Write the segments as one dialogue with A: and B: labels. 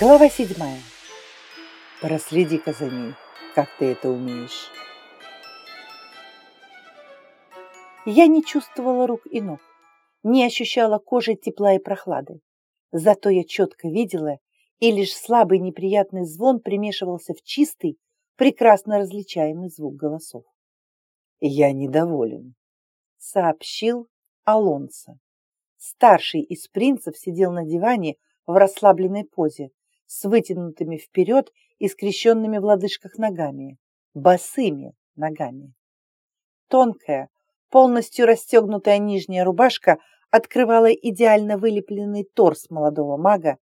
A: Глава седьмая. Проследи-ка за ней, как ты это умеешь. Я не чувствовала рук и ног, не ощущала кожи тепла и прохлады. Зато я четко видела, и лишь слабый неприятный звон примешивался в чистый, прекрасно различаемый звук голосов. «Я недоволен», — сообщил Алонсо. Старший из принцев сидел на диване в расслабленной позе, с вытянутыми вперед и скрещенными в лодыжках ногами, босыми ногами. Тонкая, полностью расстегнутая нижняя рубашка открывала идеально вылепленный торс молодого мага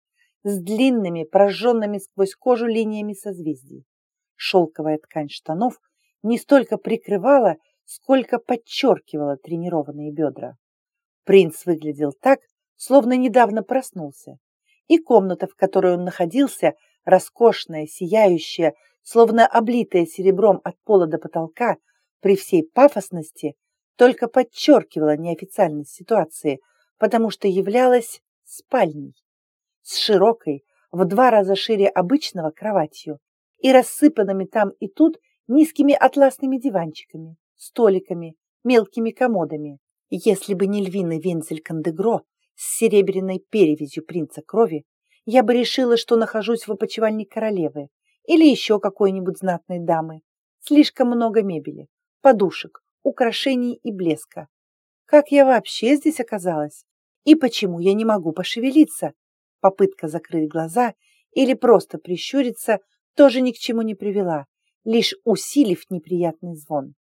A: с длинными, прожженными сквозь кожу линиями созвездий. Шелковая ткань штанов не столько прикрывала, сколько подчеркивала тренированные бедра. Принц выглядел так, словно недавно проснулся, и комната, в которой он находился, роскошная, сияющая, словно облитая серебром от пола до потолка, при всей пафосности, только подчеркивала неофициальность ситуации, потому что являлась спальней с широкой, в два раза шире обычного кроватью и рассыпанными там и тут низкими атласными диванчиками, столиками, мелкими комодами. Если бы не львиный вензель Кандегро с серебряной перевязью принца крови, я бы решила, что нахожусь в опочивальне королевы или еще какой-нибудь знатной дамы. Слишком много мебели, подушек, украшений и блеска. Как я вообще здесь оказалась? И почему я не могу пошевелиться? Попытка закрыть глаза или просто прищуриться тоже ни к чему не привела, лишь усилив неприятный звон.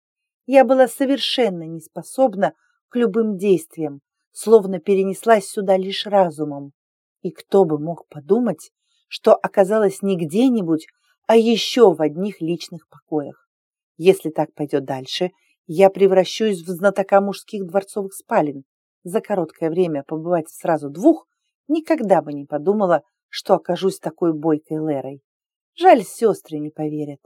A: Я была совершенно не способна к любым действиям, словно перенеслась сюда лишь разумом. И кто бы мог подумать, что оказалась не где-нибудь, а еще в одних личных покоях. Если так пойдет дальше, я превращусь в знатока мужских дворцовых спален. За короткое время побывать сразу двух никогда бы не подумала, что окажусь такой бойкой Лерой. Жаль, сестры не поверят.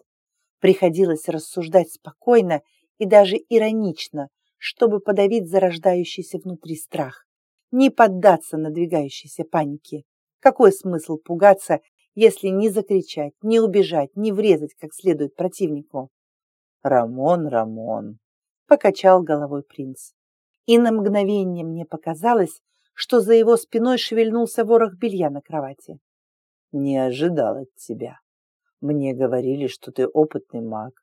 A: Приходилось рассуждать спокойно и даже иронично, чтобы подавить зарождающийся внутри страх не поддаться надвигающейся панике. Какой смысл пугаться, если не закричать, не убежать, не врезать как следует противнику? «Рамон, Рамон!» — покачал головой принц. И на мгновение мне показалось, что за его спиной шевельнулся ворох белья на кровати. «Не ожидал от тебя. Мне говорили, что ты опытный маг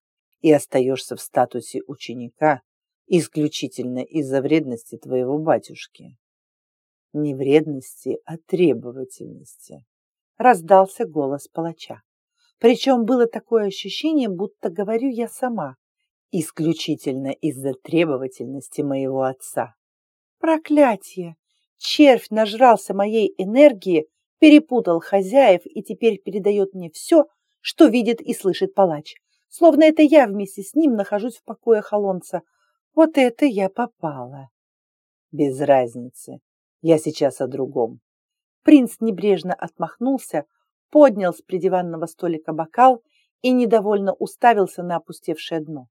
A: и остаешься в статусе ученика исключительно из-за вредности твоего батюшки не вредности, а требовательности. Раздался голос палача. Причем было такое ощущение, будто говорю я сама, исключительно из-за требовательности моего отца. Проклятие! Червь нажрался моей энергии, перепутал хозяев и теперь передает мне все, что видит и слышит палач. Словно это я вместе с ним нахожусь в покое холонца. Вот это я попала. Без разницы, я сейчас о другом. Принц небрежно отмахнулся, поднял с придиванного столика бокал и недовольно уставился на опустевшее дно.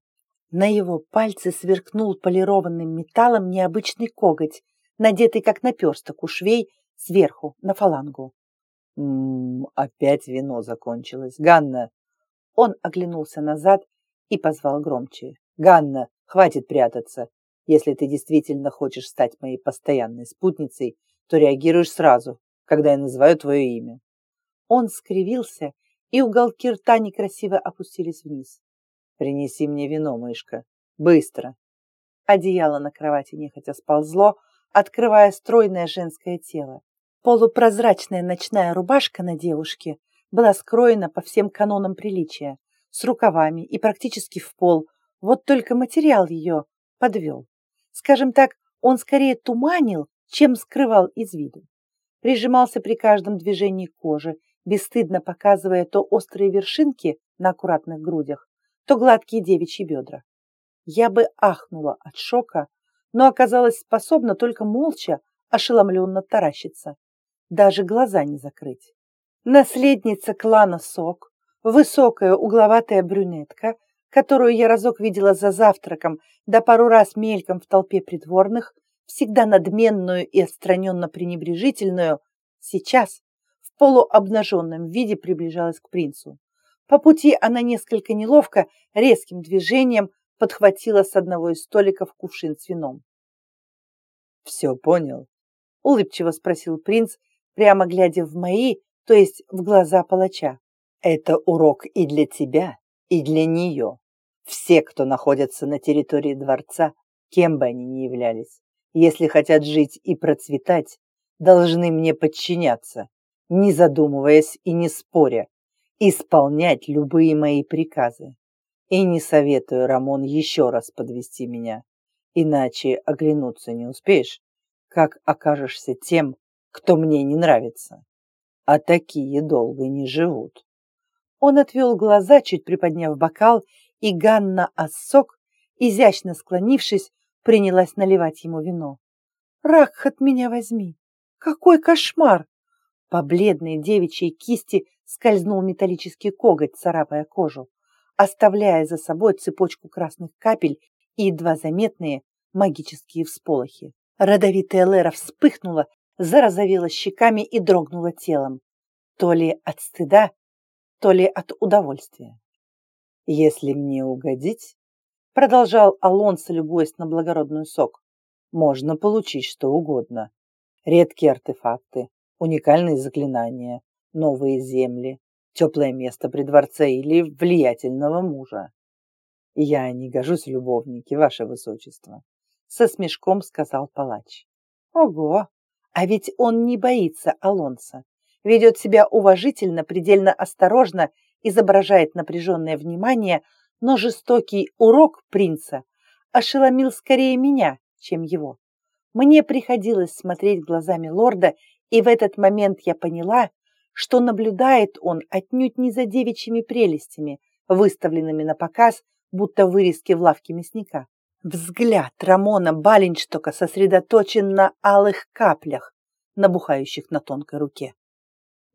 A: На его пальце сверкнул полированным металлом необычный коготь, надетый как наперсток у швей сверху на фалангу. «М-м, опять вино закончилось. Ганна!» Он оглянулся назад и позвал громче. «Ганна, хватит прятаться. Если ты действительно хочешь стать моей постоянной спутницей, то реагируешь сразу, когда я называю твое имя. Он скривился, и уголки рта некрасиво опустились вниз. «Принеси мне вино, мышка. Быстро!» Одеяло на кровати нехотя сползло, открывая стройное женское тело. Полупрозрачная ночная рубашка на девушке была скроена по всем канонам приличия, с рукавами и практически в пол, вот только материал ее подвел. Скажем так, он скорее туманил, чем скрывал из виду. Прижимался при каждом движении кожи, бесстыдно показывая то острые вершинки на аккуратных грудях, то гладкие девичьи бедра. Я бы ахнула от шока, но оказалась способна только молча, ошеломленно таращиться. Даже глаза не закрыть. Наследница клана Сок, высокая угловатая брюнетка, которую я разок видела за завтраком, да пару раз мельком в толпе придворных, всегда надменную и отстраненно пренебрежительную, сейчас, в полуобнаженном виде приближалась к принцу. По пути она несколько неловко, резким движением подхватила с одного из столиков кувшин с вином.
B: «Все понял?»
A: — улыбчиво спросил принц, прямо глядя в мои, то есть в глаза палача.
B: «Это урок и для тебя, и для нее. Все, кто находится на территории дворца, кем бы они ни являлись, если хотят жить и процветать, должны мне подчиняться, не задумываясь и не споря, исполнять любые мои приказы. И не советую, Рамон, еще раз подвести меня, иначе оглянуться не успеешь, как окажешься тем, кто мне не нравится. А такие долго не живут.
A: Он отвел глаза, чуть приподняв бокал, и Ганна Ассок, изящно склонившись, принялась наливать ему вино. «Рак от меня возьми! Какой кошмар!» По бледной девичьей кисти скользнул металлический коготь, царапая кожу, оставляя за собой цепочку красных капель и едва заметные магические всполохи. Родовитая Лера вспыхнула, зарозовела щеками и дрогнула телом. То ли от стыда, то ли от удовольствия.
B: «Если мне угодить», — продолжал Алонсо, любуясь на благородную сок, «можно получить что угодно. Редкие артефакты, уникальные заклинания, новые земли, теплое место при дворце или влиятельного мужа. Я не гожусь любовники, ваше высочество, со смешком сказал палач.
A: Ого, а ведь он не боится Алонса, ведет себя уважительно, предельно осторожно, изображает напряженное внимание, но жестокий урок принца ошеломил скорее меня, чем его. Мне приходилось смотреть глазами лорда, и в этот момент я поняла, что наблюдает он отнюдь не за девичьими прелестями, выставленными на показ, будто вырезки в лавке мясника. Взгляд Рамона Баленштока сосредоточен на алых каплях, набухающих на тонкой руке.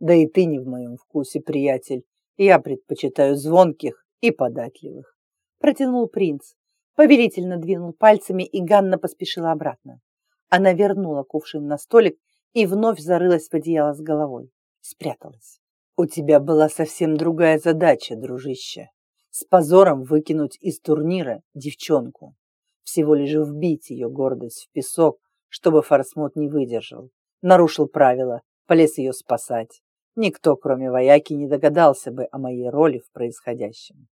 B: Да и ты не в моем вкусе, приятель. Я предпочитаю звонких и податливых.
A: Протянул принц, повелительно двинул пальцами, и Ганна поспешила обратно. Она вернула кувшин на столик и вновь зарылась в одеяло с головой спряталась.
B: У тебя была совсем другая задача, дружище. С позором выкинуть из турнира девчонку. Всего лишь вбить ее гордость в песок, чтобы Форсмот не выдержал. Нарушил правила, полез ее спасать. Никто, кроме вояки, не догадался бы о моей роли в происходящем.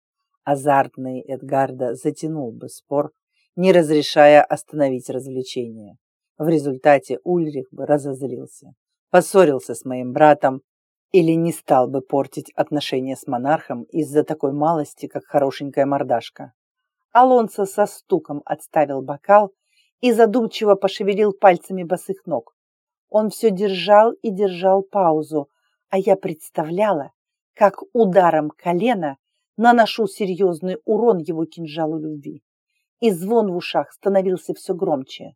B: Азартный Эдгарда затянул бы спор, не разрешая остановить развлечение. В результате Ульрих бы разозлился поссорился с моим братом или не стал бы портить отношения с монархом из-за такой малости, как хорошенькая мордашка.
A: Алонсо со стуком отставил бокал и задумчиво пошевелил пальцами босых ног. Он все держал и держал паузу, а я представляла, как ударом колена наношу серьезный урон его кинжалу любви. И звон в ушах становился все громче.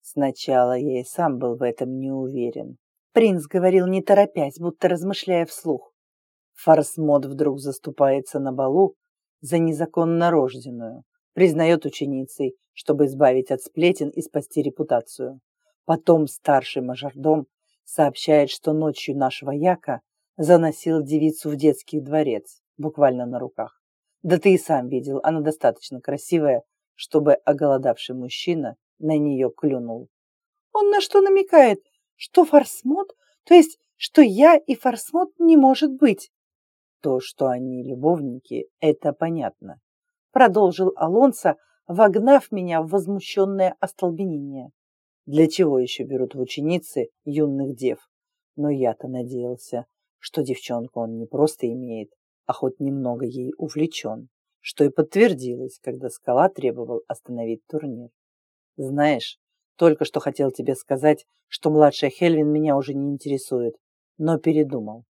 B: Сначала я и сам был в этом не уверен.
A: Принц говорил не торопясь, будто размышляя вслух.
B: Фарсмод вдруг заступается на балу за незаконно рожденную, признает ученицей, чтобы избавить от сплетен и спасти репутацию. Потом старший мажордом сообщает, что ночью нашего яка заносил девицу в детский дворец, буквально на руках. Да ты и сам видел, она достаточно красивая, чтобы оголодавший мужчина на нее клюнул.
A: Он на что намекает? Что Форсмот? То есть, что я и Форсмот не может быть?
B: То, что они любовники, это понятно.
A: Продолжил Алонсо, вогнав меня в возмущенное остолбенение.
B: Для чего еще берут в ученицы юных дев? Но я-то надеялся, что девчонку он не просто имеет, а хоть немного ей увлечен, что и подтвердилось, когда Скала требовал остановить турнир. Знаешь, только что хотел тебе сказать, что младшая Хельвин меня уже не интересует, но передумал.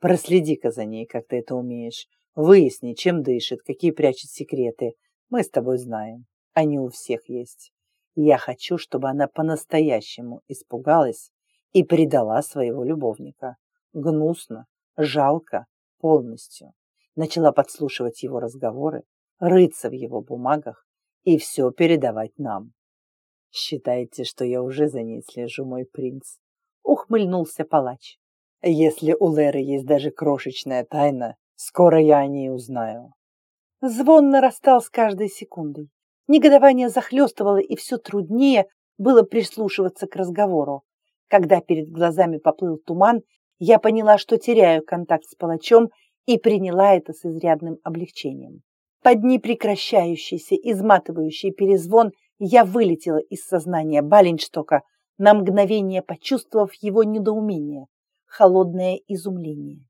B: Проследи-ка за ней, как ты это умеешь. Выясни, чем дышит, какие прячет секреты. Мы с тобой знаем. Они у всех есть. Я хочу, чтобы она по-настоящему испугалась и предала своего любовника. Гнусно, жалко, полностью. Начала подслушивать его разговоры, рыться в его бумагах и все передавать нам. Считаете, что я уже за ней слежу, мой принц? Ухмыльнулся палач. Если у Леры есть даже крошечная тайна, скоро я о ней узнаю.
A: Звон нарастал с каждой секундой. Негодование захлестывало, и все труднее было прислушиваться к разговору. Когда перед глазами поплыл туман, я поняла, что теряю контакт с палачом и приняла это с изрядным облегчением. Под непрекращающийся, изматывающий перезвон я вылетела из сознания Баленштока, на мгновение почувствовав его недоумение, холодное изумление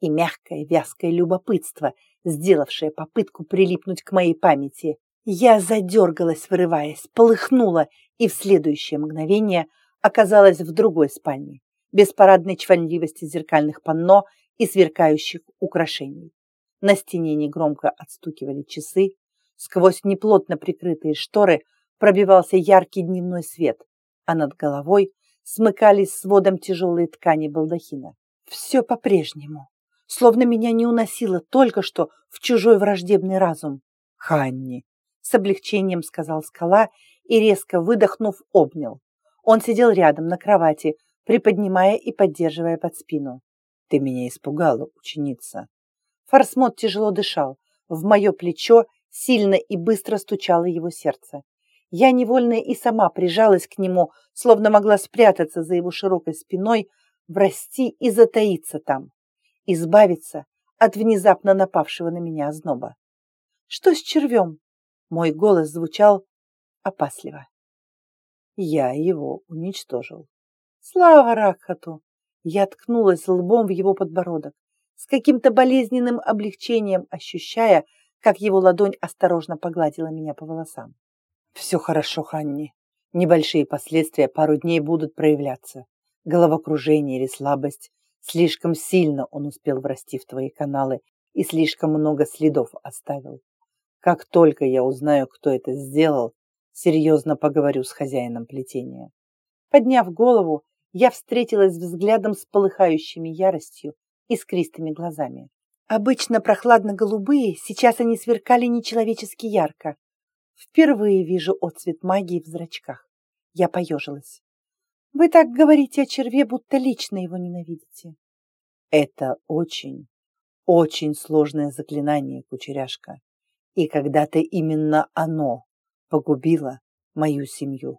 A: и мягкое вязкое любопытство, сделавшее попытку прилипнуть к моей памяти. Я задергалась, вырываясь, полыхнула и в следующее мгновение оказалась в другой спальне, без парадной чванливости зеркальных панно и сверкающих украшений. На стене негромко отстукивали часы, сквозь неплотно прикрытые шторы пробивался яркий дневной свет, а над головой смыкались сводом тяжелые ткани балдахина. Все по-прежнему, словно меня не уносило только что в чужой враждебный разум. «Ханни!» — с облегчением сказал скала и, резко выдохнув, обнял. Он сидел рядом на кровати, приподнимая и поддерживая под спину.
B: «Ты меня испугала, ученица!»
A: Форсмот тяжело дышал. В мое плечо сильно и быстро стучало его сердце. Я невольно и сама прижалась к нему, словно могла спрятаться за его широкой спиной, врасти и затаиться там, избавиться от внезапно напавшего на меня озноба. «Что с червем?» Мой голос звучал опасливо.
B: Я его уничтожил.
A: Слава Ракхату! Я ткнулась лбом в его подбородок, с каким-то болезненным облегчением ощущая, как его ладонь осторожно погладила меня по волосам.
B: Все хорошо, Ханни. Небольшие последствия пару дней будут проявляться. Головокружение или слабость. Слишком сильно он успел врасти в твои каналы и слишком много следов оставил. Как только я узнаю, кто это сделал, серьезно поговорю с хозяином плетения.
A: Подняв голову, я встретилась взглядом с полыхающими яростью и искристыми глазами. Обычно прохладно-голубые, сейчас они сверкали нечеловечески ярко. Впервые вижу отцвет магии в зрачках. Я поежилась. Вы так говорите о черве, будто лично его ненавидите.
B: Это очень, очень сложное заклинание, кучеряшка. И когда-то именно оно погубило мою семью.